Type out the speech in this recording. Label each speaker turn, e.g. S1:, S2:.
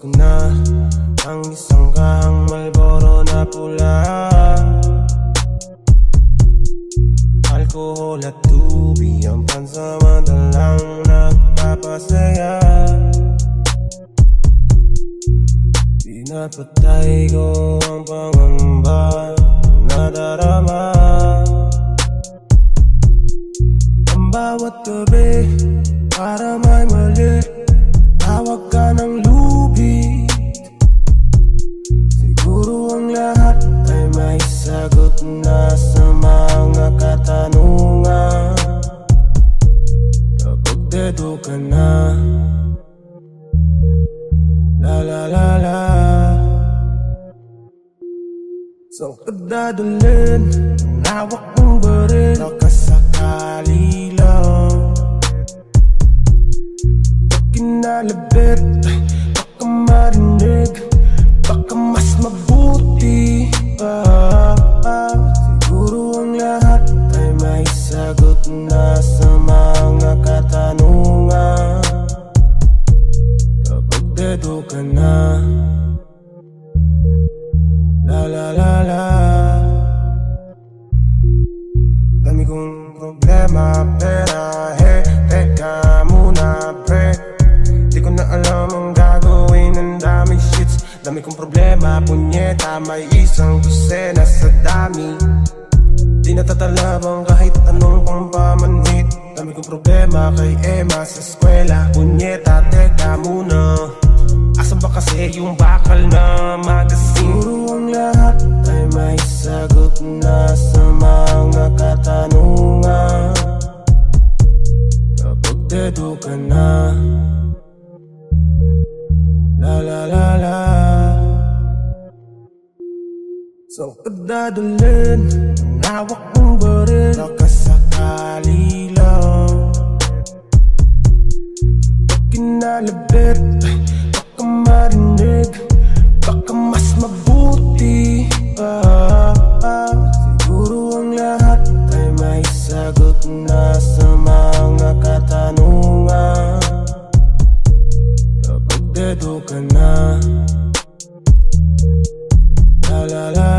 S1: ko na Ang isang kahang malboro na pula. Alkohol at tubig ang pansamantalang nagpapasaya. Pinapatay ko ang pangamba na darama. Ang bawat gabi para may mali Saan ka dadalhin? Ang hawak mong baril Baka sakali lang. Pag kinalabit Baka marinig Baka mas mabuti pa. Siguro ang lahat ay may sagot na sa mga katanungan. Kapag dedo ka na Kong problema Pera, he Teka muna, pre Di ko na alam ang gagawin Ang dami shits Dami kong problema Punyeta, may isang dosena sa dami Di natatalabang kahit anong pang pamanhit Dami kong problema kay Emma sa eskwela Punyeta, teka muna Asa ba kasi yung bakal na magazine? So, pagdadalhin ng hawak kong baril. Nakasakali lang. Pag kinalabit, baka marinig. Baka mas mabuti pa. Siguro ang lahat ay may sagot na sa mga katanungan. Kapag dedo ka na La la la.